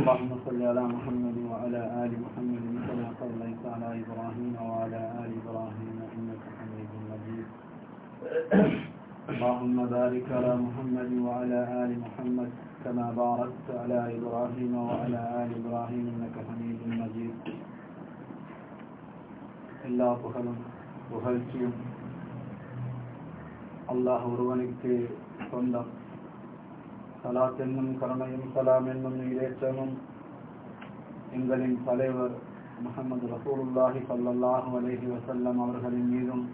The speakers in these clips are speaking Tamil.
اللهم صل على محمد وعلى آل محمد كما صليت على إبراهيم وعلى آل إبراهيم إنك حميد مجيد. اللهم بارك على محمد وعلى آل محمد كما باركت على إبراهيم وعلى آل إبراهيم إنك حميد مجيد. എല്ലാ പുകഴും الله ورونك في صندق சலாத் என்னும் கருணையும் சலாம் என்னும் ஈரேற்றமும் எங்களின் தலைவர் முகமது ரசூலுல்லாஹி சல்லாஹூ அலஹி வசல்லம் அவர்களின் மீதும்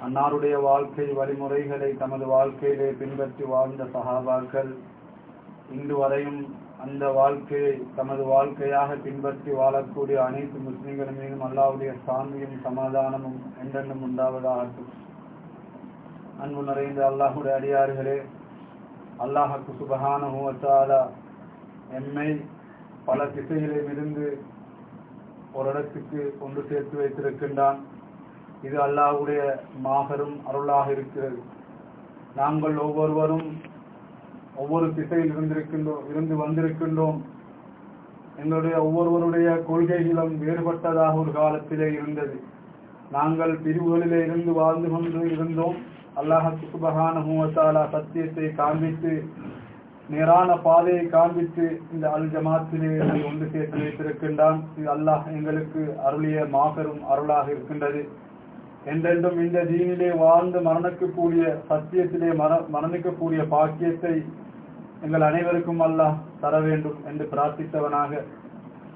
அன்னாருடைய வாழ்க்கை வழிமுறைகளை தமது வாழ்க்கையிலே பின்பற்றி வாழ்ந்த சகாபாக்கள் இன்று வரையும் அந்த வாழ்க்கையை தமது வாழ்க்கையாக பின்பற்றி வாழக்கூடிய அனைத்து முஸ்லிம்கள் மீதும் அல்லாவுடைய சாந்தியும் சமாதானமும் என்றென்றும் உண்டாவதாகட்டும் அன்பு நிறைந்த அல்லாஹுடைய அடியார்களே அல்லாஹுக்கு சுபகானுவத்தாலா எம்மை பல திசைகளில் இருந்து ஒரு இடத்துக்கு கொண்டு சேர்த்து வைத்திருக்கின்றான். இது அல்லாஹுடைய மாபெரும் அருளாக இருக்கிறது. நாங்கள் ஒவ்வொருவரும் ஒவ்வொரு திசையில் இருந்திருக்கின்றோம் இருந்து வந்திருக்கின்றோம். எங்களுடைய ஒவ்வொருவருடைய கொள்கைகளும் வேறுபட்டதாக ஒரு காலத்திலே இருந்தது. நாங்கள் பிரிவுகளிலே இருந்து வாழ்ந்து கொண்டு இருந்தோம். அல்லாஹுக்கு சுபகான மூவத்தாலா சத்தியத்தை காண்பித்து நேரான பாதையை காண்பித்து இந்த அல் ஜமாத்திலே ஒன்று சேர்த்து வைத்திருக்கின்றான். இது அல்லாஹ் எங்களுக்கு அருளிய மாபெரும் அருளாக இருக்கின்றது. என்றென்றும் இந்த தீனிலே வாழ்ந்து மரணிக்கக்கூடிய சத்தியத்திலே மர மரணிக்கக்கூடிய பாக்கியத்தை எங்கள் அனைவருக்கும் அல்லாஹ் தர வேண்டும் என்று பிரார்த்தித்தவனாக.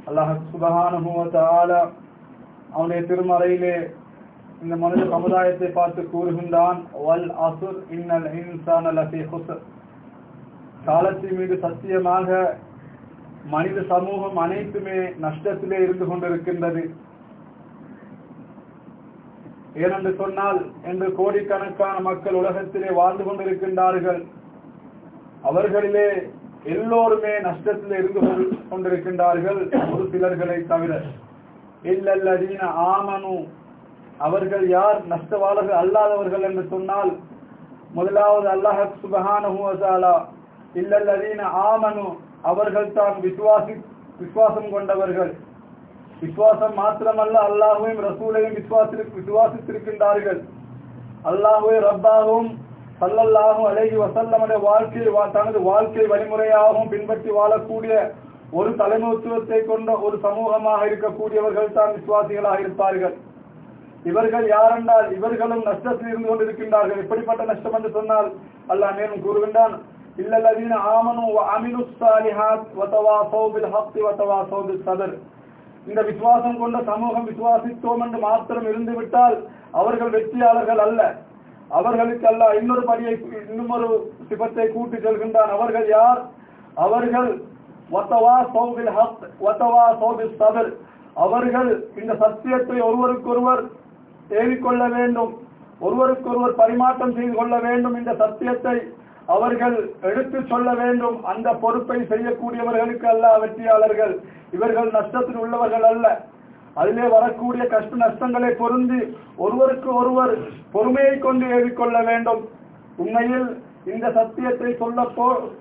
அல்லாஹ் சுபகான மூவத்தாலா அவனுடைய திருமறையிலே இந்த மனித சமுதாயத்தை பார்த்து கூறுகின்றான் வல் அசுர் இன்னல் இன்சான லஃபி ஹுசர் காலத்தின் மீது சத்தியமாக மனித சமூகம் அனைத்துமே நஷ்டத்திலே இருந்து கொண்டிருக்கின்றது. ஏனென்று சொன்னால் என்று கோடிக்கணக்கான மக்கள் உலகத்திலே வாழ்ந்து கொண்டிருக்கின்றார்கள். அவர்களிலே எல்லோருமே நஷ்டத்தில் இருந்து கொண்டிருக்கின்றார்கள். ஒரு சிலர்களை தவிர. இல்லல்லதீன ஆமனு அவர்கள் யார்? நஷ்டவாளர்கள் அல்லாதவர்கள் என்று சொன்னால் முதலாவது அல்லாஹ் சுபஹானஹுவதாலா இல்லல்லதீன ஆமனு அவர்கள் தான் விசுவாசி விசுவாசம் கொண்டவர்கள். விசுவாசம் மாத்திரமல்ல அல்லாஹுவையும் ரசூலையும் விசுவாசி விசுவாசித்திருக்கின்றார்கள். அல்லாஹுவை ரப்பாகவும் சல்லல்லாஹும் அழகி வசல்லமுடைய வாழ்க்கையை தனது வாழ்க்கை வழிமுறையாகவும் பின்பற்றி வாழக்கூடிய ஒரு தலைமைத்துவத்தை கொண்ட ஒரு சமூகமாக இருக்கக்கூடியவர்கள் தான் விசுவாசிகளாக இருப்பார்கள். இவர்கள் யாரென்றால் இவர்களும் நஷ்டத்தில் இருந்து கொண்டிருக்கின்றார்கள். எப்படிப்பட்ட நஷ்டம் என்று சொன்னால் அல்லாஹ் மேலும் கூறுகின்றான் இல்லல்லதீன ஆமனு அமினு சாலிஹாத் வதவாசௌ பில் ஹக்தி வதவாசௌ பில் சதர். இந்த விசுவாசம் கொண்ட சமூகம் விசுவாசித்தோம் என்று மாத்திரம் இருந்து விட்டால் அவர்கள் வெற்றியாளர்கள் அல்ல. அவர்களுக்கு அல்ல இன்னொரு படியை இன்னும் ஒரு சிபத்தை கூட்டி செல்கின்றான். அவர்கள் யார்? அவர்கள் வத்தவா சௌபில் ஹக் வத்தவா சௌபில் சதர். அவர்கள் இந்த சத்தியத்தை ஒருவருக்கொருவர் தேவிக்கொள்ள வேண்டும். ஒருவருக்கொருவர் பரிமாற்றம் செய்து கொள்ள வேண்டும். இந்த சத்தியத்தை அவர்கள் எடுத்து சொல்ல வேண்டும். அந்த பொறுப்பை செய்யக்கூடியவர்களுக்கு அல்ல வெற்றியாளர்கள். இவர்கள் நஷ்டத்தில் உள்ளவர்கள் அல்ல. அதிலே வரக்கூடிய கஷ்ட நஷ்டங்களை பொருந்தி ஒருவருக்கு ஒருவர் பொறுமையை கொண்டு ஏறிக்கொள்ள வேண்டும். உண்மையில் இந்த சத்தியத்தை சொல்ல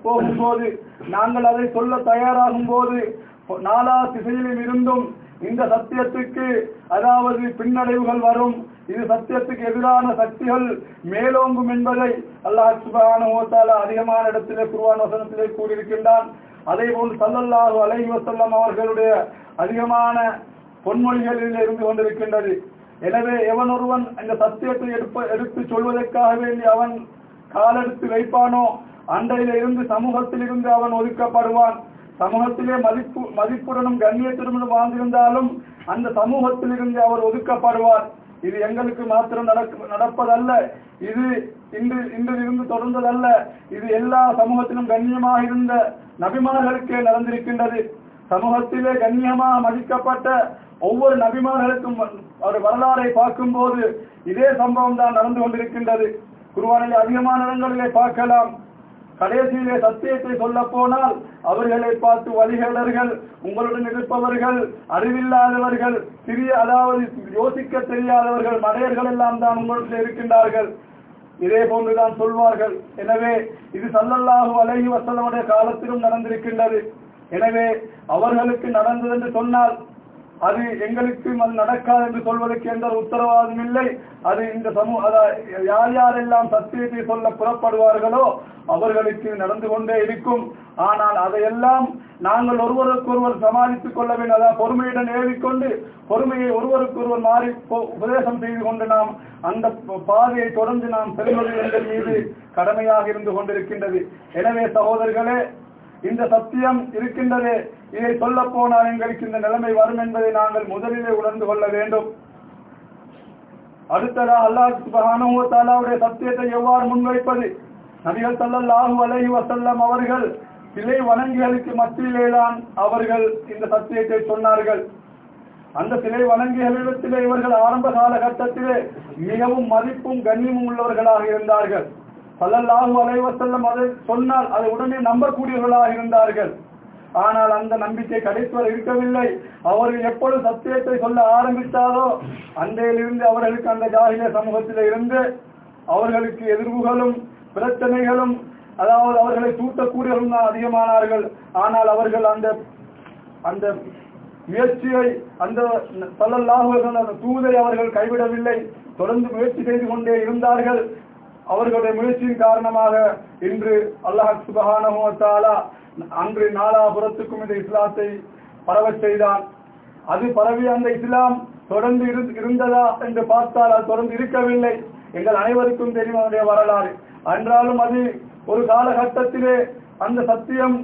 போகும்போது நாங்கள் அதை சொல்ல தயாராகும் போது நாலா திசையிலும் இருந்தும் இந்த சத்தியத்துக்கு அதாவது பின்னடைவுகள் வரும். இது சத்தியத்துக்கு எதிரான சக்திகள் மேலோங்கும் என்பதை அல்லாஹ் சுபான அதிகமான இடத்திலே குருவான வசனத்திலே கூறியிருக்கின்றான். அதே போல் சல்லல்லாஹு அலை வசல்லம் அவர்களுடைய அதிகமான பொன்மொழிகளில் இருந்து கொண்டிருக்கின்றது. எனவே எவன் ஒருவன் இந்த சத்தியத்தை எடுப்ப எடுத்து சொல்வதற்காக வேண்டி அவன் காலெடுத்து வைப்பானோ அன்றையில இருந்து சமூகத்தில் இருந்து அவன் ஒதுக்கப்படுவான். சமூகத்திலே மதிப்பு மதிப்புடனும் கண்ணியத்துடனும் வாழ்ந்திருந்தாலும் அந்த சமூகத்திலிருந்து அவர் ஒதுக்கப்படுவார். இது எங்களுக்கு மாத்திரம் நடப்பதல்ல. இது இன்று இன்று இருந்து தொடர்ந்ததல்ல. இது எல்லா சமூகத்திலும் கண்ணியமாக இருந்த நபிமார்களுக்கே நடந்திருக்கின்றது. சமூகத்திலே கண்ணியமாக மதிக்கப்பட்ட ஒவ்வொரு நபிமார்களுக்கும் ஒரு வரலாறை பார்க்கும்போது இதே சம்பவம் தான் நடந்து கொண்டிருக்கின்றது. குருவானில் அதிகமான இடங்களிலே பார்க்கலாம். கடைசியிலே சத்தியத்தை சொல்ல போனால் அவர்களை பார்த்து வழிகேடர்கள் உங்களுடன் இருப்பவர்கள் அறிவில்லாதவர்கள் சிறிய அதாவது யோசிக்க தெரியாதவர்கள் மடையர்கள் எல்லாம் தான் உங்களுடன் இருக்கின்றார்கள். இதே போன்றுதான் சொல்வார்கள். எனவே இது சல்லல்லாஹு அலைஹி வசல்லமுடைய காலத்திலும் நடந்திருக்கின்றது. எனவே அவர்களுக்கு நடந்தது என்று சொன்னால் அது எங்களுக்கு அது நடக்காது என்று சொல்வதற்கு எந்த ஒரு உத்தரவாதம் இல்லை. அது இந்த சமூக யார் யாரெல்லாம் சத்தியத்தை சொல்ல புறப்படுவார்களோ அவர்களுக்கு நடந்து கொண்டே இருக்கும். ஆனால் அதையெல்லாம் நாங்கள் ஒருவருக்கொருவர் சமாளித்துக் கொள்ள வேண்டும். அதாவது பொறுமையுடன் ஏறிக்கொண்டு பொறுமையை ஒருவருக்கொருவர் மாறி போ- உபதேசம் செய்து கொண்டு நாம் அந்த பாதையை தொடர்ந்து நாம் செல்வது எங்கள் மீது கடமையாக இருந்து கொண்டிருக்கின்றது. எனவே சகோதரர்களே இந்த சத்தியம் இருக்கின்றதே. இதை சொல்ல போனால் எங்களுக்கு இந்த நிலைமை வரும் என்பதை நாங்கள் முதலிலே உணர்ந்து கொள்ள வேண்டும். அடுத்ததாக அல்லாஹ் சுப்ஹானஹு சத்தியத்தை எவ்வாறு முன்வைப்பது? நபிகள் ஸல்லல்லாஹு அலஹி வசல்லம் அவர்கள் சிலை வணங்கிகளுக்கு மத்தியிலேதான் அவர்கள் இந்த சத்தியத்தை சொன்னார்கள். அந்த சிலை வணங்கிகளிடத்திலே இவர்கள் ஆரம்ப காலகட்டத்திலே மிகவும் மதிப்பும் கண்ணியமும் உள்ளவர்களாக இருந்தார்கள். ஸல்லல்லாஹு அலைவசல்லம் அதை சொன்னால் அதை உடனே நம்பக்கூடியவர்களாக இருந்தார்கள். ஆனால் அந்த நம்பிக்கை கடைசிவரை இருக்கவில்லை. அவர்கள் எப்பொழுது சத்தியத்தை சொல்ல ஆரம்பித்தாரோ அன்றையிலிருந்து அவர்களுக்கு அந்த ஜாகிய சமூகத்தில் இருந்து அவர்களுக்கு எதிர்வுகளும் பிரச்சனைகளும் அதாவது அவர்களை தூட்டக்கூடியவர்கள் தான் அதிகமானார்கள். ஆனால் அவர்கள் அந்த அந்த முயற்சியை அந்த சல்லல்லாஹு அந்த தூதை அவர்கள் கைவிடவில்லை. தொடர்ந்து முயற்சி செய்து கொண்டே இருந்தார்கள். அவர்களுடைய முயற்சியின் காரணமாக இன்று அல்லாஹ் சுபஹானஹு அன்று நாலாபுரத்துக்கும் இந்த இஸ்லாத்தை பரவச் செய்தான். அது பரவி அந்த இஸ்லாம் தொடர்ந்து இருந்ததா என்று பார்த்தால் அது தொடர்ந்து இருக்கவில்லை. எங்கள் அனைவருக்கும் தெரியும் அதனுடைய வரலாறு. என்றாலும் அது ஒரு காலகட்டத்திலே அந்த சத்தியம்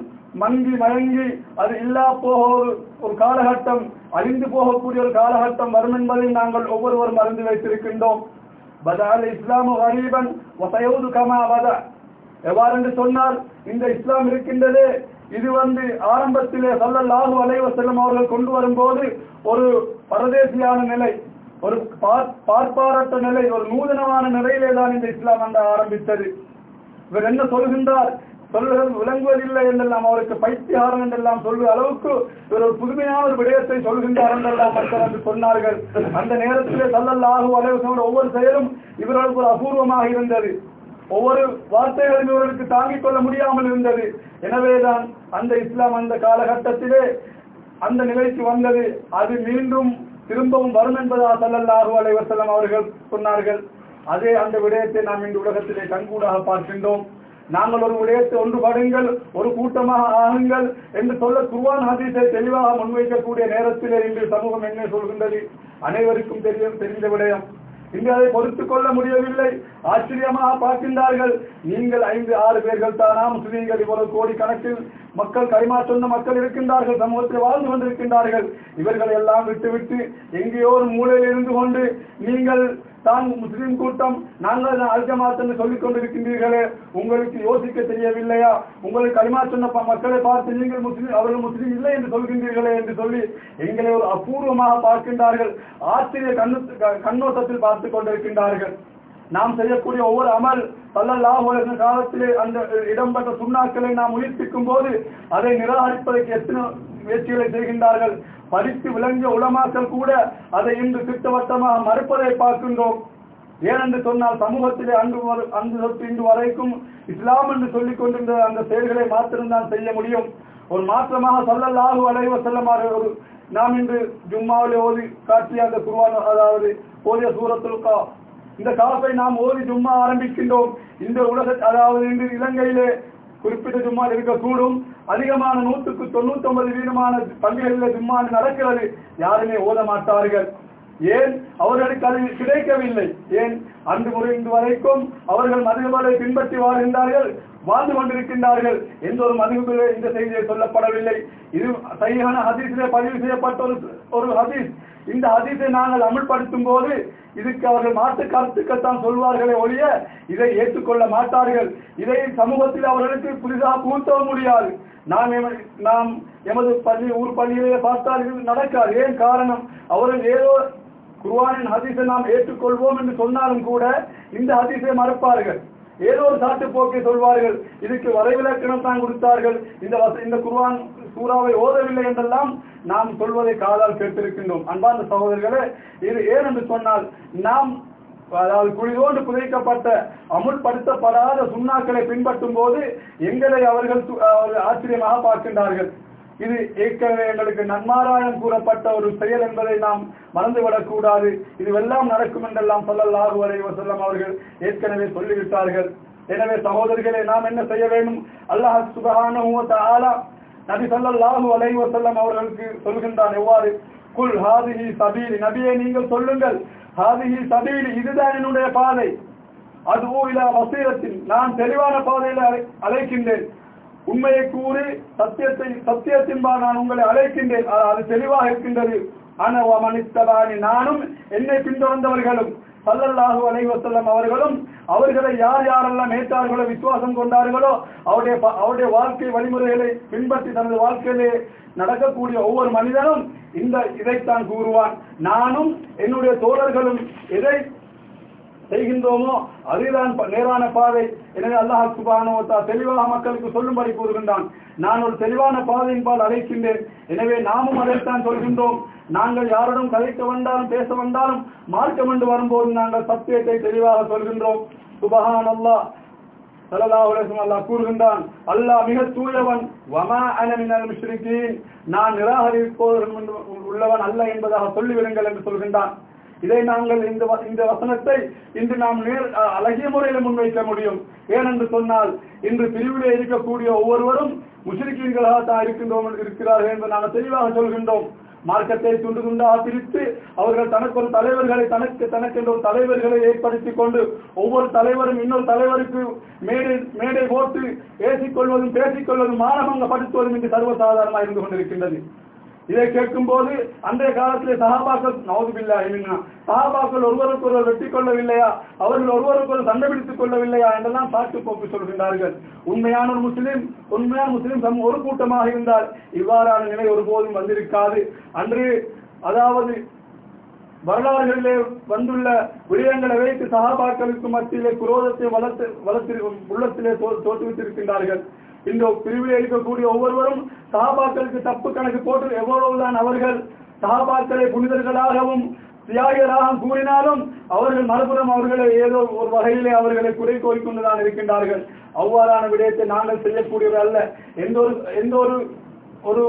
மங்கி மயங்கி அது இல்லா போக ஒரு ஒரு காலகட்டம் அழிந்து போகக்கூடிய ஒரு காலகட்டம் வரும் என்பதை நாங்கள் ஒவ்வொருவரும் அறிந்து வைத்திருக்கின்றோம். பதால் இஸ்லாமு ஹரீபன் வசயோது கமா பதா எவ்வாறு என்று சொன்னால் இந்த இஸ்லாம் இருக்கின்றதே இது வந்து ஆரம்பத்திலே சல்லல்லாஹு அலைஹி செல்லும் அவர்கள் கொண்டு வரும்போது ஒரு பரதேசியான நிலை ஒரு பார்ப்பாரற்ற நிலை ஒரு நூதனமான நிலையிலே தான் இந்த இஸ்லாம் அந்த ஆரம்பித்தது. இவர் என்ன சொல்கின்றார்? சொல்லுகள் விளங்குவதில்லை என்றெல்லாம் அவருக்கு பைத்தியாரம் என்றெல்லாம் சொல்லுகிற அளவுக்கு இவர் ஒரு புதுமையான ஒரு விடயத்தை சொல்கின்றார் என்றெல்லாம் மக்கள் என்று சொன்னார்கள். அந்த நேரத்திலே சல்லல்லாஹு அலைஹி ஒவ்வொரு செயலும் இவர்களுக்கு ஒரு அபூர்வமாக இருந்தது. ஒவ்வொரு வார்த்தைகளும் இவர்களுக்கு தாங்கிக் கொள்ள முடியாமல் இருந்தது. எனவேதான் அந்த இஸ்லாம் அந்த காலகட்டத்திலே அந்த நிலைக்கு வந்தது. அது மீண்டும் திரும்பவும் வரும் என்பதா சல்லல்லாஹு அலைவசலம் அவர்கள் சொன்னார்கள். அதே அந்த விடயத்தை நாம் இந்த உலகத்திலே கண்கூடாக பார்க்கின்றோம். நாங்கள் ஒரு விடயத்தை ஒன்றுபடுங்கள் ஒரு கூட்டமாக ஆகுங்கள் என்று சொல்ல குர்ஆன் ஹதீஸை தெளிவாக முன்வைக்கக்கூடிய நேரத்தில் இன்று சமூகம் என்ன சொல்கின்றது? அனைவருக்கும் தெரியும் தெரிந்த விடயம். இன்று அதை பொறுத்து கொள்ள முடியவில்லை. ஆச்சரியமாக பார்க்கின்றார்கள். நீங்கள் ஐந்து ஆறு பேர்கள் தானா? முஸ்லீம்கள் இவ்வளவு கோடி கணக்கில் மக்கள் கைமா மக்கள் இருக்கின்றார்கள் சமூகத்தில் வாழ்ந்து கொண்டிருக்கின்றார்கள். இவர்களை எல்லாம் விட்டுவிட்டு எங்கேயோ ஒரு மூலையில் இருந்து கொண்டு நீங்கள் தான் முஸ்லிம் கூட்டம் நாங்கள் அல்ஜமாத்தன்னு சொல்லிக் கொண்டிருக்கின்றீர்களே. உங்களுக்கு யோசிக்க தெரியவில்லையா? உங்களை களிமா சொன்ன மக்களை பார்த்து நீங்கள் முஸ்லிம் அவர்கள் முஸ்லிம் இல்லை என்று சொல்கின்றீர்களே என்று சொல்லி எங்களை ஒரு அபூர்வமாக பார்க்கின்றார்கள். ஆச்சரிய கண்ணு கண்ணோட்டத்தில் பார்த்து கொண்டிருக்கின்றார்கள். நாம் செய்யக்கூடிய ஒவ்வொரு அமல் சல்லல்லாஹு காலத்திலே அந்த இடம்பெற்ற சுண்ணாக்களை நாம் உயிர்ப்பிக்கும் போது அதை நிராகரிப்பதற்கு எத்தனை முயற்சிகளை செய்கின்றார்கள். படித்து விளங்கிய உலமாக்கள் கூட அதை இன்று திட்டவட்டமாக மறுப்பதை பார்க்கின்றோம். ஏனென்று சொன்னால் சமூகத்திலே அன்று அன்று சொத்து இன்று வரைக்கும் இஸ்லாம் என்று சொல்லிக் கொண்டிருந்த அந்த செயல்களை மாத்திரம்தான் செய்ய முடியும். ஒரு மாற்றமாக சல்லல்லாஹு அலைஹி செல்லமாக ஒரு நாம் இன்று ஜும்மாவிலே ஓதி காட்டிய அந்த குருவான அதாவது ஓதிய சூரத்துல்கா இந்த காப்பை நாம் ஓதி ஜும்மா ஆரம்பிக்கின்றோம். இந்த உலக அதாவது இன்று இலங்கையிலே குறிப்பிட்ட ஜும்மா இருக்கக்கூடும். அதிகமான நூற்றுக்கு தொண்ணூத்தி ஒன்பது வீதமான பள்ளிகளில் ஜும்மா நடக்கிறது. யாருமே ஓத மாட்டார்கள். ஏன்? அவர்களுக்கு அது கிடைக்கவில்லை. ஏன்? அன்று முறைந்து வரைக்கும் அவர்கள் மதுகபலை பின்பற்றி வாழ்கின்றார்கள் வாழ்ந்து கொண்டிருக்கின்றார்கள். எந்த ஒரு மதுகபிலே இந்த செய்தியை சொல்லப்படவில்லை. இது சரியான ஹதீஸிலே பதிவு செய்யப்பட்ட ஒரு ஒரு ஹதீஸ். இந்த அதிசை நாங்கள் அமல்படுத்தும் போது இதுக்கு அவர்கள் மாற்று கருத்துக்கத்தான் சொல்வார்களே ஒழிய இதை ஏற்றுக்கொள்ள மாட்டார்கள். இதை சமூகத்தில் அவர்களுக்கு புதிதாக புகுத்தவும் முடியாது. நாம் நாம் எமது பள்ளி ஊர் பள்ளியிலே பார்த்தால் இது நடக்காது. ஏன் காரணம்? அவர்கள் ஏதோ குருவானின் ஹதீஸை நாம் ஏற்றுக்கொள்வோம் என்று சொன்னாலும் கூட இந்த ஹதீஸை மறுப்பார்கள். ஏதோ ஒரு சாட்டு போக்கை சொல்வார்கள். இதுக்கு வரைவிலக்கணம் தான் கொடுத்தார்கள். இந்த இந்த குருவான் சூறாவை ஓதவில்லை என்றெல்லாம் நாம் சொல்வதை காதால் கேட்டிருக்கின்றோம். அன்பார்ந்த சகோதரர்களே இது ஏன் என்று சொன்னால் நாம் அதாவது குழிதோண்டு புதைக்கப்பட்ட அமுல்படுத்தப்படாத சுண்ணாக்களை பின்பற்றும் போது எங்களை அவர்கள் ஆச்சரியமாக பார்க்கின்றார்கள். இது ஏற்கனவே எங்களுக்கு நன்மாராயம் கூறப்பட்ட ஒரு செயல் என்பதை நாம் மறந்துவிடக்கூடாது இதுவெல்லாம் நடக்கும் என்றெல்லாம் சொல்லல்லாஹு வரை வசல்லம் அவர்கள் ஏற்கனவே சொல்லிவிட்டார்கள். எனவே சகோதரிகளை நாம் என்ன செய்ய வேண்டும்? அல்லாஹ் சுபஹானஹு வ நபி ஸல்லல்லாஹு அலைஹி வஸல்லம் அவர்களுக்கு சொல்கின்றான் எவ்வாறு? குல் ஹாதிஹி சபீலி. நபியை நீங்கள் சொல்லுங்கள். ஹாதிஹி சபீலி இதுதான் என்னுடைய பாதை. அது இலா வசீரத்தில் நான் தெளிவான பாதையில் அழை- அழைக்கின்றேன். உண்மையை கூறி சத்தியத்தை சத்தியத்தின்பால் நான் உங்களை அழைக்கின்றேன். அது- தெளிவாக இருக்கின்றது. அனவமனித்தபாணி நானும் என்னை பின்தொடர்ந்தவர்களும். சல்லல்லாஹு அலைவசல்லம் அவர்களும் அவர்களை யார் யாரெல்லாம் ஏற்றார்களோ விசுவாசம் கொண்டார்களோ அவருடைய அவருடைய வாழ்க்கை வழிமுறைகளை பின்பற்றி தனது வாழ்க்கையிலே நடக்கக்கூடிய ஒவ்வொரு மனிதனும் இந்த இதைத்தான் கூறுவான். நானும் என்னுடைய தோழர்களும் எதை செய்கின்றோமோ அதுதான் ப- நேரான பாதை. எனவே அல்லாஹ் சுபானோ தெளிவாக மக்களுக்கு சொல்லும்படி கூறுகின்றான். நான் ஒரு தெளிவான பாதையின் பால் அழைக்கின்றேன். எனவே நாமும் அதைத்தான் சொல்கின்றோம். நாங்கள் யாருடன் கதைக்க வந்தாலும் பேச வந்தாலும் மார்க்கம் என்று வரும்போது நாங்கள் சத்தியத்தை தெளிவாக சொல்கின்றோம். சுபஹான் அல்லாஹ் அல்லாஹ் கூறுகின்றான் அல்லாஹ் மிக தூயவன் நான் நிராகரிப்போர் உள்ளவன் அல்ல என்பதாக சொல்லிவிடுங்கள் என்று சொல்கின்றான். இதை நாங்கள் இந்த வ- இந்த வசனத்தை இன்று நாம் நேர் அழகிய முறையில் முன்வைக்க முடியும். ஏனென்று சொன்னால் இன்று பிரிவிலே இருக்கக்கூடிய ஒவ்வொருவரும் முஸ்லிம்களாக தான் இருக்கின்றோம் இருக்கிறார்கள் என்று நாங்கள் தெளிவாக சொல்கின்றோம். மார்க்கத்தை துண்டு துண்டாக பிரித்து அவர்கள் தனக்கு ஒரு தலைவர்களை தனக்கு தனக்கென்ற ஒரு தலைவர்களை ஏற்படுத்திக் கொண்டு ஒவ்வொரு தலைவரும் இன்னொரு தலைவருக்கு மேடை மேடை போட்டு பேசிக்கொள்வதும் பேசிக்கொள்வதும் மானமங்கப்படுத்துவதும் இன்று சர்வசாதாரணமாக இருந்து கொண்டிருக்கின்றது. இதை கேட்கும் போது அன்றைய காலத்திலே சகாபாக்கள் நவதுபில்லா என்ன சஹாபாக்கள் வெட்டி கொள்ளவில்லையா? அவர்கள் ஒருவருக்கு ஒரு சண்டை பிடித்துக் கொள்ளவில்லையா? என்றெல்லாம் சாட்டு போக்கு சொல்கின்றார்கள். உண்மையான ஒரு முஸ்லிம் உண்மையான முஸ்லிம் சம் ஒரு கூட்டமாக இருந்தால் இவ்வாறான நிலை ஒருபோதும் வந்திருக்காது. அன்று அதாவது வரலாறுகளிலே வந்துள்ள விடயங்களை வைத்து சகாபாக்களுக்கு மத்தியிலே குரோதத்தை வளர்த்து வளர்த்து உள்ளத்திலே தோ- தோற்றுவித்திருக்கின்றார்கள். இந்த பிரிவிலே இருக்கக்கூடிய ஒவ்வொருவரும் சகாபாக்களுக்கு தப்பு கணக்கு போட்டு எவ்வளவுதான் அவர்கள் சகாபாக்களை புனிதர்களாகவும் தியாகிகளாக கூறினாலும் அவர்கள் மறுபுறம் அவர்களை ஏதோ ஒரு வகையிலே அவர்களை குறை கோரிக்கொண்டுதான் இருக்கின்றார்கள். அவ்வாறான விடயத்தை நாங்கள் செய்யக்கூடியவர் அல்ல. எந்த ஒரு எந்த ஒரு ஒரு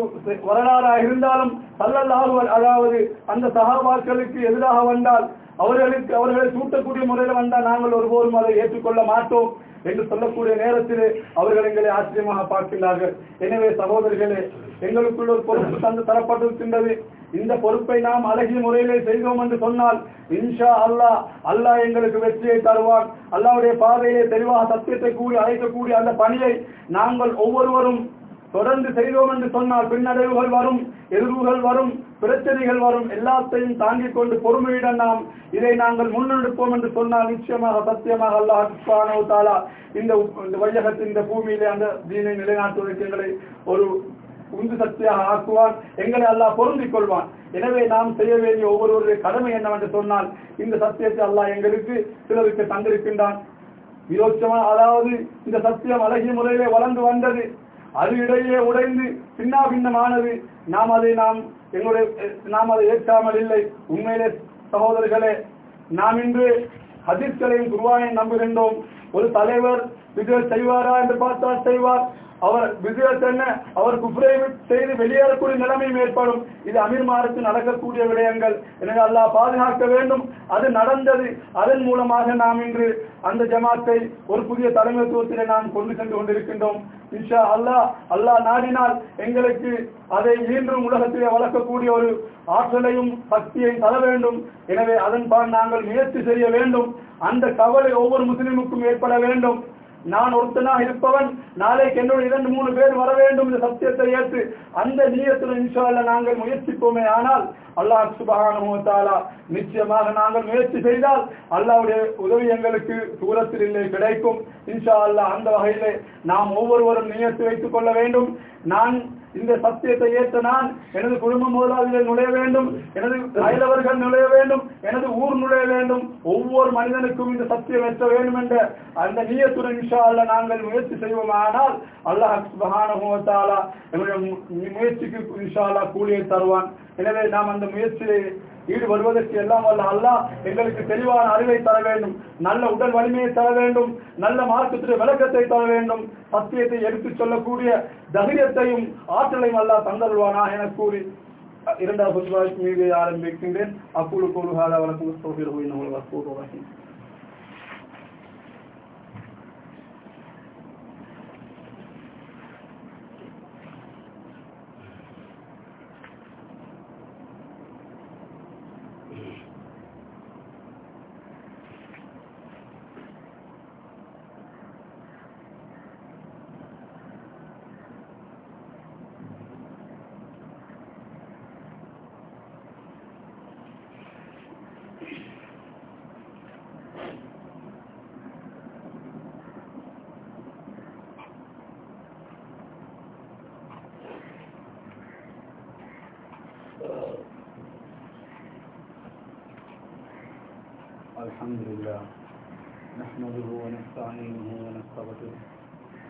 வரலாறாக இருந்தாலும் சல்லல்லாஹு அதாவது அந்த சகாபாக்களுக்கு எதிராக வந்தால் அவர்களுக்கு அவர்களை சூட்டக்கூடிய முறையில் வந்தால் நாங்கள் ஒருபோதும் அதை ஏற்றுக்கொள்ள மாட்டோம். என்று சொல்லக்கூடிய நேரத்தில் அவர்கள் எங்களை ஆச்சரியமாக பார்க்கிறார்கள். எனவே சகோதரர்களே எங்களுக்குள்ள ஒரு பொறுப்பு தந்து தரப்பட்டிருக்கின்றது. இந்த பொறுப்பை நாம் அழகிய முறையிலே செய்தோம் என்று சொன்னால் இன்ஷா அல்லாஹ் அல்லாஹ் எங்களுக்கு வெற்றியை தருவான். அல்லாவுடைய பாதையிலே தெளிவாக சத்தியத்தை கூறி அழைக்கக்கூடிய அந்த பணியை நாங்கள் ஒவ்வொருவரும் தொடர்ந்து செய்தோம் என்று சொன்னால் பின்னடைவுகள் வரும் எதிர்வுகள் வரும் பிரச்சனைகள் வரும் எல்லாத்தையும் தாங்கிக் கொண்டு பொறுமையுடன் நாம் இதை நாங்கள் முன்னெடுப்போம் என்று சொன்னால் நிச்சயமாக சத்தியமாக அல்லாஹ் தாலா இந்த வையகத்தின் இந்த பூமியிலே அந்த தீனை நிலைநாட்டுவதற்கு எங்களை ஒரு உந்து சக்தியாக ஆக்குவான் எங்களை அல்லாஹ் பொருந்திக் கொள்வான். எனவே நாம் செய்ய வேண்டிய ஒவ்வொருவருடைய கடமை என்னவென்று சொன்னால் இந்த சத்தியத்தை அல்லாஹ் எங்களுக்கு சிலருக்கு தந்திருக்கின்றான். விரோச்சமா அதாவது இந்த சத்தியம் அழகிய முறையிலே வளர்ந்து வந்தது. அது இடையே உடைந்து பின்னா பின்னமானது. நாம் அதை நாம் எங்களுடைய நாம் அதை ஏற்காமல் இல்லை. உண்மையிலே சகோதரர்களே நாம் இன்று ஹதீஸ்களையும் குருவானையும் நம்புகின்றோம். ஒரு தலைவர் விஜய் செய்வாரா என்று பார்த்தால் செய்வார். அவர் விஜயத் அவர் குப்ரை செய்து வெளியேறக்கூடிய நிலைமையும் ஏற்படும். இது அமீர்மாருக்கு நடக்கக்கூடிய விடயங்கள். எனவே அல்லாஹ் பாதுகாக்க வேண்டும். அது நடந்தது. அதன் மூலமாக நாம் இன்று அந்த ஜமாத்தை ஒரு புதிய தலைமைத்துவத்திலே நாம் கொண்டு சென்று கொண்டிருக்கின்றோம். இன்ஷா அல்லாஹ் அல்லாஹ் நாடினால் எங்களுக்கு அதை மீண்டும் உலகத்திலே வளர்க்கக்கூடிய ஒரு ஆற்றலையும் சக்தியையும் தர வேண்டும். எனவே அதன்பால் நாங்கள் முயற்சி செய்ய வேண்டும். அந்த கவலை ஒவ்வொரு முஸ்லிமுக்கும் ஏற்பட வேண்டும். நான் ஒருத்தனா இருப்பவன் நாளைக்கு என்னோட இரண்டு மூணு பேர் வர வேண்டும் இந்த சத்தியத்தை ஏற்று அந்த நீயத்தில் இன்ஷா நாங்கள் முயற்சிப்போமே. ஆனால் அல்லாஹ் சுபகானுமத்தாலா நிச்சயமாக நாங்கள் முயற்சி செய்தால் அல்லாவுடைய உதவி எங்களுக்கு தூரத்தில் இல்லை கிடைக்கும். இன்ஷா அல்லாஹ் அந்த வகையிலே நாம் ஒவ்வொருவரும் நியத்து வைத்துக் கொள்ள வேண்டும். நான் இந்த சத்தியத்தை ஏற்ற நான் எனது குடும்ப முதலாளிகள் நுழைய வேண்டும் எனது அயலவர்கள் நுழைய வேண்டும் எனது ஊர் நுழைய வேண்டும். ஒவ்வொரு மனிதனுக்கும் இந்த சத்தியம் ஏற்ற வேண்டும் என்ற அந்த நீயத்துடன் இன்ஷா அல்ல நாங்கள் முயற்சி செய்வோம். ஆனால் அல்லாஹ் சுப்ஹானஹு எங்களுடைய முயற்சிக்கு இன்ஷா அல்லா கூலியை தருவான். எனவே நாம் அந்த முயற்சியை ஈடு வருவதற்கு எல்லாம் வல்ல அல்லாஹ் எங்களுக்கு தெளிவான அறிவை தர வேண்டும். நல்ல உடல் வலிமையை தர வேண்டும். நல்ல மார்க்கத்துடைய விளக்கத்தை தர வேண்டும். சத்தியத்தை எடுத்துச் சொல்லக்கூடிய தைரியத்தையும் ஆற்றலையும் அல்லா தந்தருவானா என கூறி இரண்டாவது மீது ஆரம்பிக்கின்றேன். அக்குழு கூறுகால வழக்கு சோபிர் ஹோய் நம்மளை الحمد لله نحمده ونستعينه ونستغفره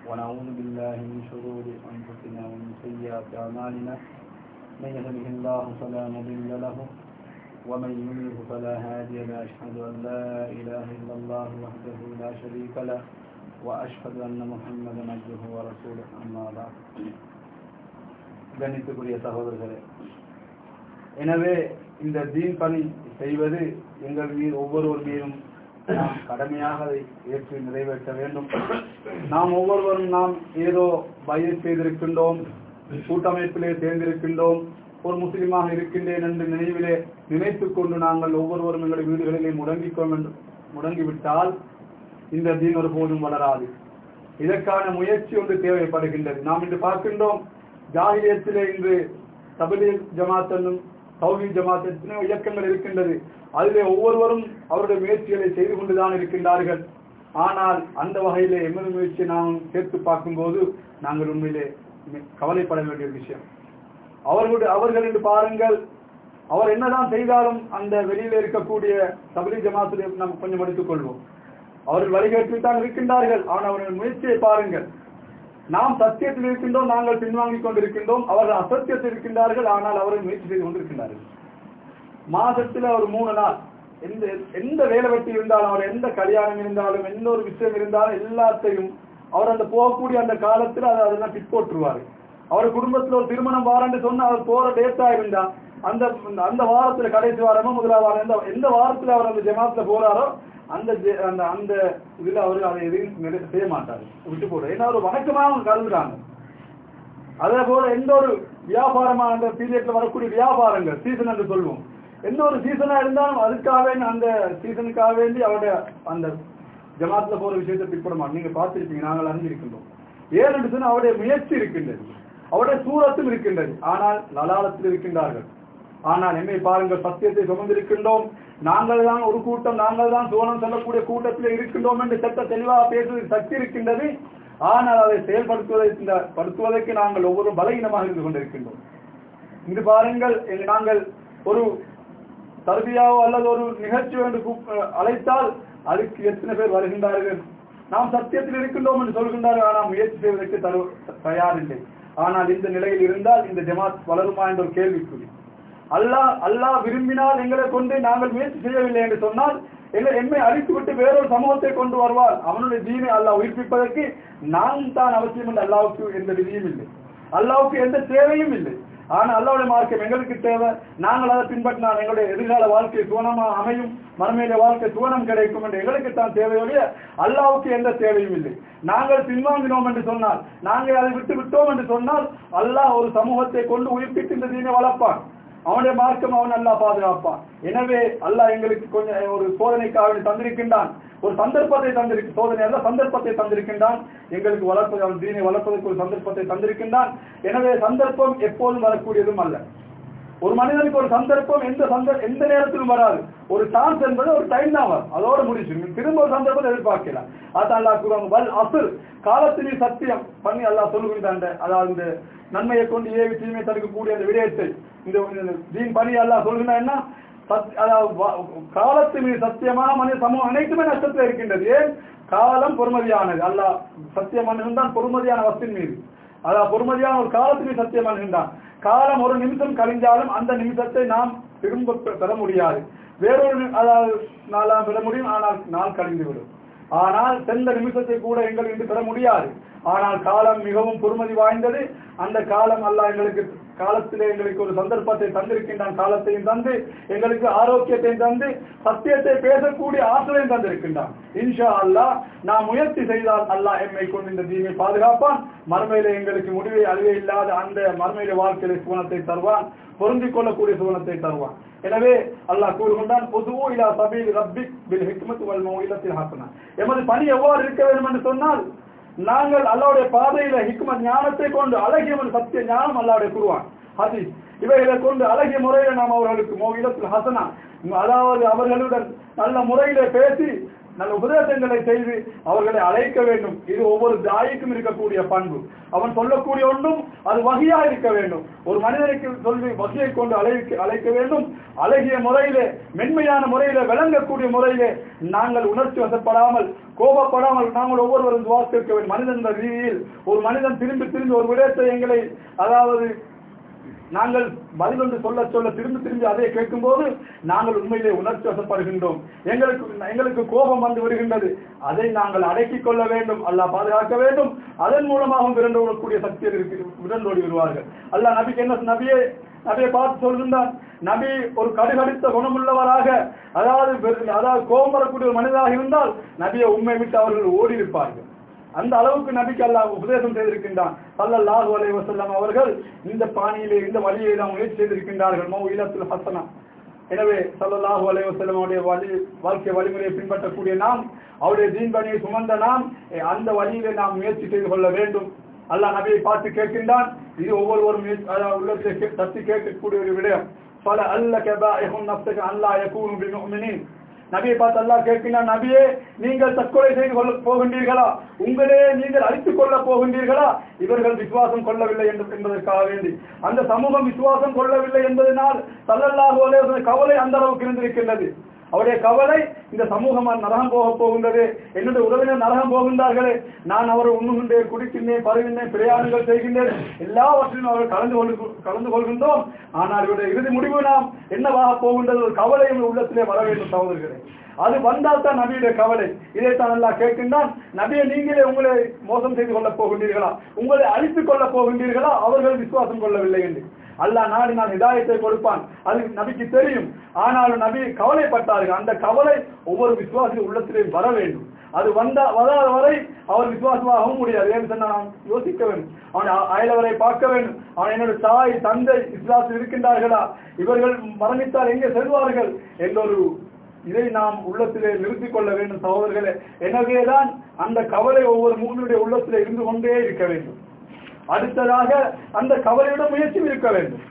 ونعوذ بالله من شرور أنفسنا ومن سيئات أعمالنا. من يهده الله فلا مضل له ومن يضلل فلا هادي له. أشهد أن لا إله إلا الله وحده لا شريك له وأشهد أن محمدا عبده ورسوله. أما بعد கணித்துக்குரிய சகோதரர்களே எனவே இந்த தீன் பணி செய்வது எங்கள் மீது ஒவ்வொருவர் மீதும் நாம் கடமையாக அதை ஏற்று நிறைவேற்ற வேண்டும். நாம் ஒவ்வொருவரும் நாம் ஏதோ பயிர் செய்திருக்கின்றோம் கூட்டமைப்பிலே சேர்ந்திருக்கின்றோம் ஒரு முஸ்லிமாக இருக்கின்றேன் என்று நினைவிலே நினைத்துக் கொண்டு நாங்கள் ஒவ்வொருவரும் எங்களுடைய வீடுகளிலே முடங்கிக்கோம் என்று முடங்கிவிட்டால் இந்த தீன் ஒருபோதும் வளராது. இதற்கான முயற்சி ஒன்று தேவைப்படுகின்றது. நாம் இன்று பார்க்கின்றோம் ஜாகிலியத்திலே இன்று தபிலீர் ஜமாத் என்னும் தௌஹீத் ஜமாத் எத்தனையோ இயக்கங்கள் இருக்கின்றது. அதிலே ஒவ்வொருவரும் அவருடைய முயற்சிகளை செய்து கொண்டுதான் இருக்கின்றார்கள். ஆனால் அந்த வகையிலே எமது முயற்சியை நாம் சேர்த்து பார்க்கும்போது நாங்கள் உண்மையிலே கவலைப்பட வேண்டிய விஷயம். அவர்களுடைய அவர்கள் என்று பாருங்கள் அவர் என்னதான் செய்தாலும் அந்த வெளியில இருக்கக்கூடிய சபரி ஜமாத்திலே நாம் கொஞ்சம் எடுத்துக்கொள்வோம் அவர்கள் வழிகேட்டில் தான் இருக்கின்றார்கள். ஆனால் அவர்கள் முயற்சியை பாருங்கள். நாம் சத்தியத்தில் இருக்கின்றோம் நாங்கள் பின்வாங்கிக் கொண்டிருக்கின்றோம் அவர்கள் அசத்தியத்தில் இருக்கின்றார்கள் ஆனால் அவர்கள் முயற்சி செய்து கொண்டிருக்கின்றார்கள். மாதத்தில் ஒரு மூணு நாள். எந்த எந்த வேலை வெட்டி இருந்தாலும் அவர் எந்த கல்யாணம் இருந்தாலும் எந்த ஒரு விஷயம் இருந்தாலும் எல்லாத்தையும் அவர் அந்த போகக்கூடிய அந்த காலத்துல அதை அதெல்லாம் பிற்போட்டுருவாரு அவர் குடும்பத்தில் ஒரு திருமணம் வாரன்னு சொன்னா அவர் போற டேட்டா இருந்தா அந்த அந்த வாரத்துல கடைசி வாரமோ முதலாவது வாரம் எந்த எந்த வாரத்துல அவர் அந்த ஜமாத்துல போறாரோ அந்த ஜெ- அந்த அந்த இதுல அவர் அதை எதையும் செய்ய மாட்டாரு. விட்டு போடுற ஏன்னா ஒரு வணக்கமாக அவங்க கலந்துட்டாங்க அதே போல எந்த ஒரு வியாபாரமா அந்த பீரியட்ல வரக்கூடிய வியாபாரங்கள் சீசன் என்று சொல்லுவோம் எந்த ஒரு சீசனா இருந்தாலும் அதுக்காக அந்த சீசனுக்காக வேண்டி அவருடைய அந்த ஜமாத்துல போற விஷயத்தை பிற்பட நீங்க பார்த்திருப்பீங்க நாங்கள் அறிஞ்சிருக்கின்றோம் ஏனென்று அவருடைய முயற்சி இருக்கின்றது. அவருடைய சூரத்தும் இருக்கின்றது. ஆனால் லலாலத்தில் இருக்கின்றார்கள். ஆனால் என்னை பாருங்கள் சத்தியத்தை சுமந்திருக்கின்றோம். நாங்கள் தான் ஒரு கூட்டம் நாங்கள் தான் சோழம் சொல்லக்கூடிய கூட்டத்தில் இருக்கின்றோம் என்று சட்ட தெளிவாக பேசுவதற்கு சக்தி இருக்கின்றது. ஆனால் அதை செயல்படுத்துவதற்கு படுத்துவதற்கு நாங்கள் ஒவ்வொரு பலகீனமாக இருந்து கொண்டிருக்கின்றோம். இங்கு பாருங்கள் எங்க- நாங்கள் ஒரு தருவியாவோ அல்லது ஒரு நிகழ்ச்சி என்று அழைத்தால் அதுக்கு எத்தனை பேர் வருகின்றார்கள்? நாம் சத்தியத்தில் இருக்கின்றோம் என்று சொல்கின்றார்கள் ஆனால் முயற்சி செய்வதற்கு தரு தயாரில்லை. ஆனால் இந்த நிலையில் இருந்தால் இந்த ஜமாத் வளருமா என்ற ஒரு கேள்விக்குறி. அல்லாஹ் அல்லாஹ் விரும்பினால் எங்களை கொண்டு நாங்கள் முயற்சி செய்யவில்லை என்று சொன்னால் எங்களை எம்மை அழித்துவிட்டு வேறொரு சமூகத்தை கொண்டு வருவார். அவனுடைய தீனை அல்லாஹ் உயிர்ப்பிப்பதற்கு நான் தான் அவசியம் இல்லை அல்லாவுக்கு எந்த விதியும் இல்லை. அல்லாவுக்கு எந்த தேவையும் இல்லை. ஆனா அல்லாவுடைய மார்க்கம் எங்களுக்கு தேவை. நாங்கள் அதை பின்பற்றினால் எங்களுடைய எதிர்கால வாழ்க்கை சுவனமா அமையும். மறுமையில வாழ்க்கை சுவனம் கிடைக்கும் என்று எங்களுக்கு தான் தேவையோடைய அல்லாவுக்கு எந்த தேவையும் இல்லை. நாங்கள் பின்வாங்கினோம் என்று சொன்னால் நாங்கள் அதை விட்டு விட்டோம் என்று சொன்னால் அல்லாஹ் ஒரு சமூகத்தை கொண்டு உயிர்ப்பித்து இந்த தீனை வளர்ப்பான். அவனுடைய மார்க்கம் அவன் நல்லா பாதுகாப்பான். எனவே அல்லாஹ் எங்களுக்கு கொஞ்சம் ஒரு சோதனைக்காக தந்திருக்கின்றான். ஒரு சந்தர்ப்பத்தை தந்திருக்கு சோதனை அல்ல சந்தர்ப்பத்தை தந்திருக்கின்றான். எங்களுக்கு வளர்ப்பது அவன் தீனை வளர்ப்பதற்கு ஒரு சந்தர்ப்பத்தை தந்திருக்கின்றான். எனவே சந்தர்ப்பம் எப்போதும் வரக்கூடியதும் அல்ல. ஒரு மனிதனுக்கு ஒரு சந்தர்ப்பம் எந்த சந்தர் எந்த நேரத்திலும் வராது. ஒரு சான்ஸ் என்பது ஒரு டைம் தான் வரும். அதோட முடிச்சு திரும்ப ஒரு சந்தர்ப்பத்தை எதிர்பார்க்கலாம் அதான் அல்லாஹ் கூறுவாங்க வல் அசுர். காலத்திலே சத்தியம். பண்ணி அல்லாஹ் சொல்லுகின்றாண்ட அதாவது இந்த நன்மையை கொண்டு ஏவி தீமை தடுக்கக்கூடிய அந்த விடயத்தை இந்த தீன் பணி அல்லாஹ் சொல்லுகின்றா என்ன? அதாவது காலத்து மீது சத்தியமான மனித சமூகம் அனைத்துமே நஷ்டத்தில் இருக்கின்றது. ஏன்? காலம் பொறுமதியானது. அல்லாஹ் சத்தியம் தான் பொறுமதியான வஸ்தின் மீது. அதாவது பொறுமதியான ஒரு காலத்து மீது சத்தியம் தான் காலம் ஒரு நிமிஷம் கழிஞ்சாலும் அந்த நிமிஷத்தை நாம் திரும்ப பெற முடியாது. வேறொரு அதாவது நாளாம் பெற முடியும் ஆனால் நாள் கழிந்து விடும் ஆனால் சென்ற நிமிஷத்தை கூட எங்கள் இன்று பெற முடியாது. ஆனால் காலம் மிகவும் பொறுமதி வாய்ந்தது. அந்த காலம் அல்ல எங்களுக்கு காலத்திலே எங்களுக்கு ஒரு சந்தர்ப்பத்தை தந்திருக்கின்றான் காலத்தையும் தந்து எங்களுக்கு ஆரோக்கியத்தையும் தந்து சத்தியத்தை பேசக்கூடிய ஆற்றலையும் தந்திருக்கின்றான். இன்ஷா அல்லாஹ் நாம் முயற்சி செய்தால் அல்லாஹ் எம்மை கொண்டு இந்த தீமை பாதுகாப்பான். மறுமையில எங்களுக்கு முடிவை அழிவே இல்லாத அந்த மறுமையில வாழ்க்கையில சுவனத்தை தருவான். பொருந்திக் கொள்ளக்கூடிய சுவனத்தை தருவான். எனவே அல்லாஹ் கூறுகின்றான் பொதுவோ இலா சபீல் ரப்பிக் பில் ஹிக்மத் வல் மௌஇலத்தில் ஹாசனா எமது பணி எவ்வாறு இருக்க வேண்டும் என்று சொன்னால் நாங்கள் அல்லாவுடைய பாதையில ஹிக்மத் ஞானத்தை கொண்டு அழகியவன் சத்திய ஞானம் அல்லாவுடைய கூறுவான். ஹதீஸ். இவைகளை கொண்டு அழகிய முறையில நாம் அவர்களுக்கு மோகிலத்தில் ஹசனா. அதாவது அவர்களுடன் நல்ல முறையில பேசி நல்ல உபதேசங்களை செய்து அவர்களை அழைக்க வேண்டும். இது ஒவ்வொரு தாய்க்கும் இருக்கக்கூடிய பண்பு. அவன் சொல்லக்கூடிய ஒன்றும் அது வகையா இருக்க வேண்டும். ஒரு மனிதனுக்கு சொல்லி வகையை கொண்டு அழைக்க அழைக்க வேண்டும். அழகிய முறையிலே மென்மையான முறையிலே விளங்கக்கூடிய முறையிலே நாங்கள் உணர்ச்சி வசப்படாமல் கோபப்படாமல் நாங்கள் ஒவ்வொருவரும் துவாசிக்க வேண்டும். மனிதன் ரீதியில் ஒரு மனிதன் திரும்பி திரும்பி ஒரு விடயத்தை எங்களை அதாவது நாங்கள் பதில் ஒன்று சொல்ல சொல்ல திரும்பி திரும்பி அதை கேட்கும்போது நாங்கள் உண்மையிலே உணர்ச்சி வசப்படுகின்றோம். எங்களுக்கு எங்களுக்கு கோபம் வந்து விடுகின்றது. அதை நாங்கள் அடக்கிக் கொள்ள வேண்டும் அல்லாஹ் பாதுகாக்க வேண்டும். அதன் மூலமாக விரண்டோடக்கூடிய சக்தி இருக்கு விரண்டோடி வருவார்கள். அல்லாஹ் நபிக்கு என்ன நபியே நபியை பார்த்து சொல்கின்றான். நபி ஒரு கடுகடித்த குணமுள்ளவராக அதாவது அதாவது கோபம் வரக்கூடிய ஒரு மனிதராக இருந்தால் நபியை உண்மை விட்டு அவர்கள் ஓடி இருப்பார்கள் அந்த அளவுக்கு நபிக்கு அல்லாஹ் உபதேசம் செய்திருக்கின்றான். சல்லல்லாஹு அலைஹி வஸல்லம் அவர்கள் இந்த பாணியிலே இந்த வழியை தான் முயற்சி செய்திருக்கின்றார்கள். மௌ இலத்துல் ஹசனா. எனவே சல்லல்லாஹு அலைஹி வஸல்லம் அவருடைய வழி வாழ்க்கை வழிமுறையை பின்பற்றக்கூடிய நாம் அவருடைய தீன்பணியை சுமந்த நாம் அந்த வழியிலே நாம் முயற்சி செய்து கொள்ள வேண்டும். அல்லாஹ் நபியை பார்த்து கேட்கின்றான். இது ஒவ்வொருவரும் உள்ளத்தை தத்தி கேட்கக்கூடிய ஒரு விடயம். பல அல்ல கபா எஹும் நப்தக அல்லா யகூனு பில்முஃமினீன் நபியை பார்த்து அல்லாஹ் கேட்கின்றான் நபியே நீங்கள் தற்கொலை செய்து கொள்ள போகின்றீர்களா? உங்களே நீங்கள் அழித்துக் கொள்ள போகின்றீர்களா? இவர்கள் விசுவாசம் கொள்ளவில்லை என்று என்பதற்காக வேண்டி. அந்த சமூகம் விசுவாசம் கொள்ளவில்லை என்பதனால் தள்ளல்லாக கவலை அந்த அளவுக்கு இருந்திருக்கின்றது. அவருடைய கவலை இந்த சமூகம் நரகம் போக போகின்றது. என்னுடைய உறவினர் நரகம் போகின்றார்களே. நான் அவரை உண்ணுகின்றேன் குடிக்கின்றேன் பருகின்றேன் பிரயாணங்கள் செய்கின்றேன். எல்லாவற்றிலும் அவர்கள் கலந்து கொண்டு கலந்து கொள்கின்றோம். ஆனால் இவருடைய இறுதி முடிவு நாம் என்னவாக போகின்றது? ஒரு கவலை எங்கள் உள்ளத்திலே வர வேண்டும் சகோதரர்களே. அது வந்தால் தான் நபியுடைய கவலை. இதைத்தான் நல்லா கேட்கின்றான். நபியை நீங்களே உங்களை மோசம் செய்து கொள்ளப் போகின்றீர்களா? உங்களை அழித்துக் கொள்ளப் போகின்றீர்களா? அவர்கள் விசுவாசம் கொள்ளவில்லை என்று. அல்லாஹ் நாடினால் இதாயத்தை கொடுப்பான். அது நபிக்கு தெரியும். ஆனாலும் நபி கவலைப்பட்டார்கள். அந்த கவலை ஒவ்வொரு விசுவாசி உள்ளத்திலே வர வேண்டும். அது வந்தா வராத வரை அவர் விசுவாசமாகவும் முடியாது. ஏன்னு சொன்னா யோசிக்க வேண்டும். அவன் அயலவரை பார்க்க வேண்டும். அவன் என்னோட தாய் தந்தை இஸ்லாத்தில் இருக்கின்றார்களா? இவர்கள் மரணித்தால் எங்கே செல்வார்கள்? என்றொரு இதை நாம் உள்ளத்திலே நிறுத்திக் கொள்ள வேண்டும் சகோதரர்களே. எனவேதான் அந்த கவலை ஒவ்வொரு மூவனுடைய உள்ளத்திலே இருந்து கொண்டே இருக்க வேண்டும். அடுத்ததாக அந்த கவலையுடன் முயற்சியும் இருக்க வேண்டும்.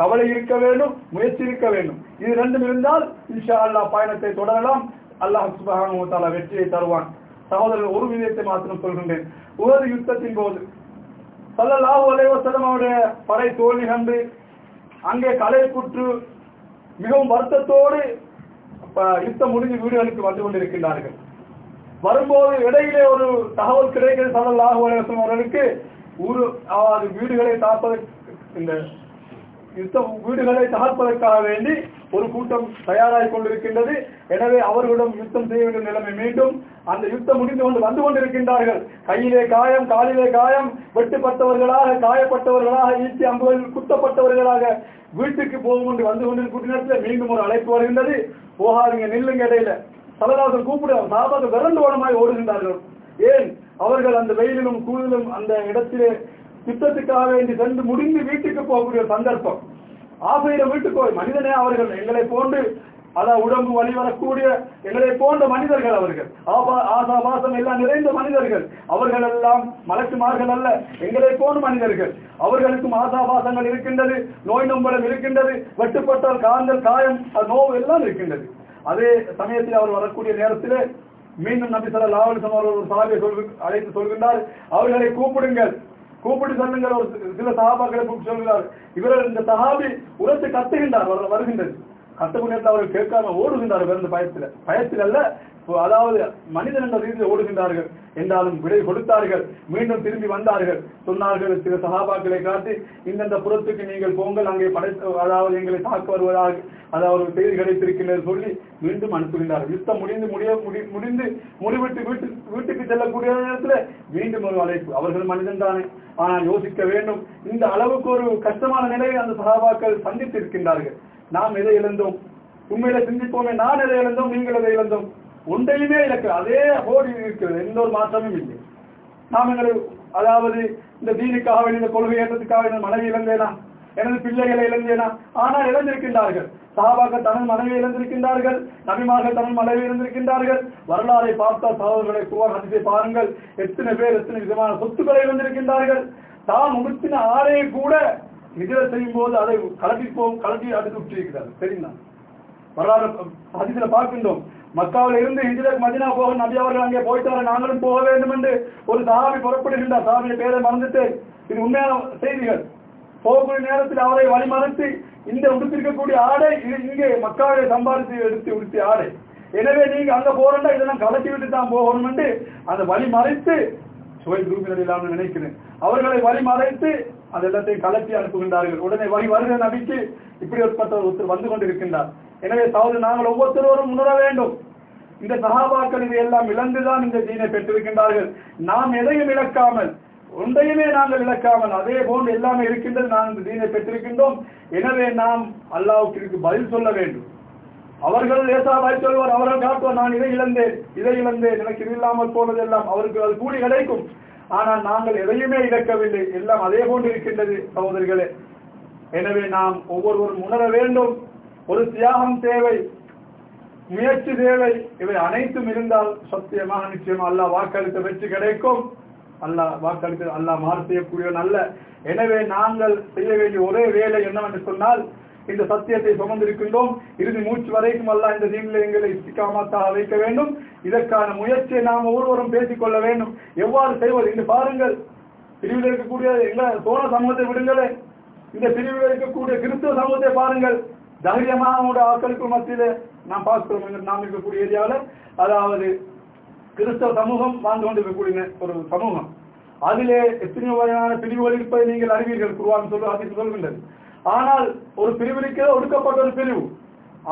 கவலை இருக்க வேண்டும் முயற்சி இருக்க வேண்டும். இது ரெண்டும் இருந்தால் இன்ஷா அல்லாஹ் பயணத்தை தொடரலாம். அல்லாஹ் சுபஹானஹு வெற்றியை தருவான். சகோதரர் ஒரு விதத்தை மாத்திரம் சொல்கின்றேன். உகது யுத்தத்தின் போது ஸல்லல்லாஹு அலைஹி அவருடைய படை தோல்வி கண்டு அங்கே களைப்புற்று மிகவும் வருத்தத்தோடு யுத்தம் முடிஞ்சு வீடுகளுக்கு வந்து கொண்டிருக்கின்றார்கள். வரும்போது இடையிலே ஒரு தகவல் கிடைக்கிறது ஸல்லல்லாஹு அலைவசம் அவர்களுக்கு. ஊரு அதாவது வீடுகளை தாப்பதற்கு இந்த யுத்த வீடுகளை தகர்ப்பதற்காக வேண்டி ஒரு கூட்டம் தயாராகிக் கொண்டிருக்கின்றது. எனவே அவர்களிடம் யுத்தம் செய்ய வேண்டிய நிலைமை மீண்டும் அந்த யுத்தம் முடிந்து கொண்டு வந்து கொண்டிருக்கின்றார்கள். கையிலே காயம் காலிலே காயம் வெட்டுப்பட்டவர்களாக காயப்பட்டவர்களாக ஈட்டி அம்புகள் குத்தப்பட்டவர்களாக வீட்டுக்கு போகும் கொண்டு வந்து கொண்டிருக்கும் நேரத்தில் மீண்டும் ஒரு அழைப்பு வருகின்றது. போகாதீங்க நில்லுங்க இடையில. சலதாசன் கூப்பிடுவார் சாபாசன் விரண்டு ஓடமாய் ஓடுகின்றார்கள். ஏன்? அவர்கள் அந்த வெயிலிலும் கூலிலும் அந்த இடத்திலே யுத்தத்துக்காக வேண்டி சென்று முடிந்து வீட்டுக்கு போகக்கூடிய ஒரு சந்தர்ப்பம். ஆசையில வீட்டுக்கு போய் மனிதனே அவர்கள் எங்களை போன்று அதான் உடம்பு வழி வரக்கூடிய எங்களை போன்ற மனிதர்கள் அவர்கள். ஆபா- ஆசாபாசம் எல்லாம் நிறைந்த மனிதர்கள். அவர்கள் எல்லாம் மலக்குமார்கள் அல்ல எங்களை போன்ற மனிதர்கள். அவர்களுக்கும் ஆசாபாசங்கள் இருக்கின்றது நோய் நொம்பலம் இருக்கின்றது வெட்டுப்பட்டால் காந்தல் காயம் நோவு எல்லாம் இருக்கின்றது. அதே சமயத்தில் அவர் வரக்கூடிய நேரத்திலே மீண்டும் நபி ஸல்லல்லாஹு அலைஹி அவர்கள் ஒரு சாபியை சொல்லு அழைத்து சொல்கின்றார். அவர்களை கூப்பிடுங்கள். கூப்பிட்டு சொல்லுங்கள். ஒரு சில சகாபாக்களை கூப்பிட்டு சொல்கிறார். இவர்கள் இந்த சகாபி உரத்து கத்துகின்றார். வருகின்றது. கத்தக்கூடிய அவர்கள் கேட்காம ஓடுகின்றார் பிறந்த பயத்தில். பயத்தில் அல்ல அதாவது மனிதன் ரீதியில் ஓடுகின்றார்கள். என்றாலும் விடை கொடுத்தார்கள். மீண்டும் திரும்பி வந்தார்கள். சொன்னார்கள் சில சகாபாக்களை காட்டி இந்தந்த புறத்துக்கு நீங்கள் போங்கள் அங்கே படை அதாவது எங்களை தாக்க வருவதாக அதாவது செய்தி கிடைத்திருக்கின்றது சொல்லி மீண்டும் அனுப்புகின்றார்கள் யுத்தம் முடிந்து முடிய முடி- முடிந்து முடிவிட்டு வீட்டு வீட்டுக்கு செல்லக்கூடிய நேரத்தில் மீண்டும் ஒரு அழைப்பு. அவர்கள் மனிதன் தானே. ஆனால் யோசிக்க வேண்டும் இந்த அளவுக்கு ஒரு கஷ்டமான நிலையை அந்த சகாபாக்கள் சந்தித்திருக்கின்றார்கள். நாம் எதை இழந்தோம்? உண்மையில சிந்திப்போமே. நான் எதை இழந்தோம்? நீங்கள் எதை இழந்தோம்? ஒன்றையுமே இருக்கு அதே ஓடி இருக்கிறது. எந்த ஒரு மாற்றமும் இல்லை. நாம் எங்களை அதாவது இந்த தீனுக்காக இந்த கொள்கை ஏற்றத்துக்காக எனது மனைவி இழந்தேனா? எனது பிள்ளைகளை இழந்தேனா? ஆனால் இழந்திருக்கின்றார்கள். சாபாக தனது மனைவி இழந்திருக்கின்றார்கள். நபிமாக தனது மனைவி இழந்திருக்கின்றார்கள். வரலாறை பார்த்த சகோதரர்களை குவார் ஹதீஸை பாருங்கள். எத்தனை பேர் எத்தனை விதமான சொத்துக்களை இழந்திருக்கின்றார்கள். தான் உடுத்தின ஆடையை கூட நிதிர செய்யும் போது அதை கலட்டி போ கலட்டி அடுத்து விட்டிருக்கிறார் சரிங்களா? வரலாறு ஹதீஸ்ல பார்க்கின்றோம். மக்காவில் இருந்து ஹிஜ்ரத் மதினா போக நபி அவர்கள் அங்கே போயிட்டாரு நாங்களும் போக வேண்டும் என்று ஒரு சஹாபி புறப்படுகின்றார் சஹாபிய பேரை மறந்துட்டு இது உண்மையான செய்திகள். போகக்கூடிய நேரத்தில் அவரை வழிமறைத்து இந்த உடுத்திருக்கக்கூடிய ஆடை இங்கே மக்காவை சம்பாதித்து எடுத்து உடுத்திய ஆடை. எனவே நீங்க அங்க போறா இதெல்லாம் கலட்டி விட்டு தான் போகணும் என்று அந்த வழி மறைத்து சுவை குரூப்பினர் இல்லாமல் நினைக்கிறேன். அவர்களை வழி மறைத்து எல்லாத்தையும் கலட்டி அனுப்புகின்றார்கள். உடனே வழி வருகிற நபிக்கு இப்படி ஒரு ஒருத்தர் வந்து கொண்டிருக்கின்றார். எனவே சகோதரி நாங்கள் ஒவ்வொருத்தரும் உணர வேண்டும். இந்த சகாபாக்கள் இது எல்லாம் இழந்துதான் இந்த தீனை பெற்றிருக்கின்றார்கள். நாம் எதையும் இழக்காமல் ஒன்றையுமே நாங்கள் இழக்காமல் அதே போன்று எல்லாமே இருக்கின்றது நாம் இந்த தீனை பெற்றிருக்கின்றோம். எனவே நாம் அல்லாவுக்கு பதில் சொல்ல வேண்டும். அவர்கள் லேசாவாய் சொல்வார் அவர்கள் காட்டுவார் நான் இதை இழந்தேன் இதை இழந்தேன் எனக்கு இது இல்லாமல் போனதெல்லாம் அவருக்கு அது கூலி கிடைக்கும். ஆனால் நாங்கள் எதையுமே இழக்கவில்லை எல்லாம் அதே போன்று இருக்கின்றது சகோதரிகளே. எனவே நாம் ஒவ்வொருவரும் உணர வேண்டும். ஒரு தியாகம் தேவை முயற்சி தேவை இவை அனைத்தும் இருந்தால் சத்தியமாக நிச்சயம் அல்லாஹ் வாக்களித்த வெற்றி கிடைக்கும். அல்லாஹ் வாக்களித்து அல்லாஹ் மாறு செய்யக்கூடியவன் அல்ல எனவே நாங்கள் செய்ய வேண்டிய ஒரே வேலை என்னவென்று சொன்னால் இந்த சத்தியத்தை சுமந்திருக்கின்றோம். இறுதி மூச்சு வரைக்கும் அல்ல இந்த தீனில் எங்களை இஸ்திகாமத்தாக வைக்க வேண்டும். இதற்கான முயற்சியை நாம் ஒவ்வொருவரும் பேசிக்கொள்ள வேண்டும். எவ்வாறு செய்வது? இன்று பாருங்கள். பிரிவில் இருக்கக்கூடிய எங்க சோழ சமூகத்தை விடுங்களே இந்த பிரிவில் இருக்கக்கூடிய கிறிஸ்துவ சமூகத்தை பாருங்கள். தைரியமாக அவங்களோட ஆட்களுக்கு மத்தியில் நாம் பார்க்கிறோம் நாம் இருக்கக்கூடிய ஏரியாவில் அதாவது கிறிஸ்தவ சமூகம் வாழ்ந்து கொண்டிருக்கக்கூடிய ஒரு சமூகம். அதிலே எத்தனை வகையான பிரிவுகள் இருப்பதை நீங்கள் அறிவீர்கள் குருவான் சொல்லு அதில் சொல்கின்றது. ஆனால் ஒரு பிரிவிற்கு ஒடுக்கப்பட்ட ஒரு பிரிவு.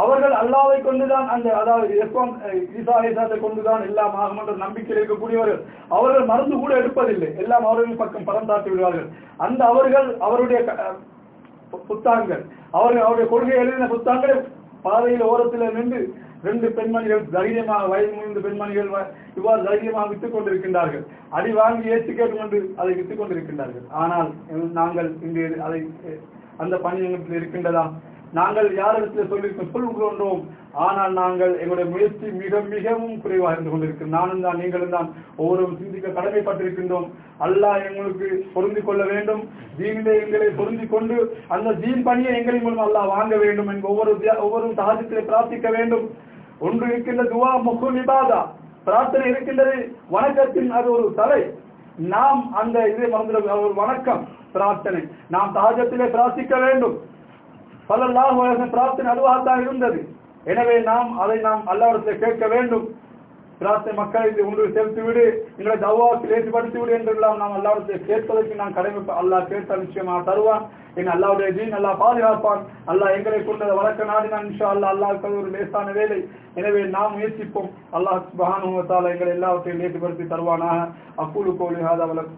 அவர்கள் அல்லாவை கொண்டுதான் அந்த அதாவது எஸ்வாம் ஈசா அலிசாத்தை கொண்டுதான் எல்லாம் ஆகும் என்ற நம்பிக்கையில் இருக்கக்கூடியவர்கள் அவர்கள் மருந்து கூட எடுப்பதில்லை. எல்லாம் அவர்களின் பக்கம் பரம் தாட்டி விடுவார்கள். அந்த அவர்கள் அவருடைய புத்தாங்கள் அவர்கள் அவருடைய கொள்கை எழுதின புத்தாங்களை பாதையில் ஓரத்தில் நின்று ரெண்டு பெண்மணிகள் தைரியமாக வயது முடிந்த பெண்மணிகள் இவ்வாறு தைரியமாக வித்துக் கொண்டிருக்கின்றார்கள். அடி வாங்கி ஏற்றி கேட்டுக்கொண்டு அதை வித்துக் கொண்டிருக்கின்றார்கள். ஆனால் நாங்கள் இங்கு அதை அந்த பணி எங்களுக்கு இருக்கின்றதா நாங்கள் யாரிடத்தில் சொல்லியிருக்கோம் சொல்கின்றோம் ஆனால் நாங்கள் எங்களுடைய முயற்சி மிக மிகவும் குறைவாக இருந்து கொண்டிருக்கிறோம் நானும் தான் நீங்களும் தான் ஒவ்வொரு சிந்திக்க கடமைப்பட்டிருக்கின்றோம். அல்லாஹ் எங்களுக்கு பொருந்திக் கொள்ள வேண்டும். தீனிலே எங்களை பொருந்தி கொண்டு அந்த தீன் பணியை எங்களின் மூலம் அல்லாஹ் வாங்க வேண்டும் என்று ஒவ்வொரு ஒவ்வொரு சகாஜத்திலே பிரார்த்திக்க வேண்டும். ஒன்று இருக்கின்ற துவா முகு நிபாதா. பிரார்த்தனை இருக்கின்றது வணக்கத்தின் அது ஒரு தலை. நாம் அந்த இதை மறந்துட ஒரு வணக்கம் பிரார்த்தனை. நாம் சகஜத்திலே பிரார்த்திக்க வேண்டும். பலல்லாஹு அலைஹி பிரார்த்தனை அதுவாகத்தான் இருந்தது. எனவே நாம் அதை நாம் அல்லாவிடத்தில் கேட்க வேண்டும். பிரார்த்தனை மக்களை ஒன்று சேர்த்து விடு எங்களை தவாவுக்கு ஏற்றுப்படுத்தி விடு என்றெல்லாம் நாம் அல்லாவிடத்தை கேட்பதற்கு நான் கடமை அல்லாஹ் கேட்ட நிச்சயமாக தருவான். என் அல்லாவுடைய தீன் அல்லாஹ் பாதுகாப்பான். அல்லாஹ் எங்களை கொண்ட வழக்க நாடினான் நிஷா அல்லாஹ் அல்லாஹ் ஒரு லேசான வேலை. எனவே நாம் முயற்சிப்போம். அல்லாஹ் சுபஹானஹு எங்களை எல்லாவற்றையும் ஏற்றுப்படுத்தி தருவானாக. அக்கூலு கோலி ஹாதா வலக்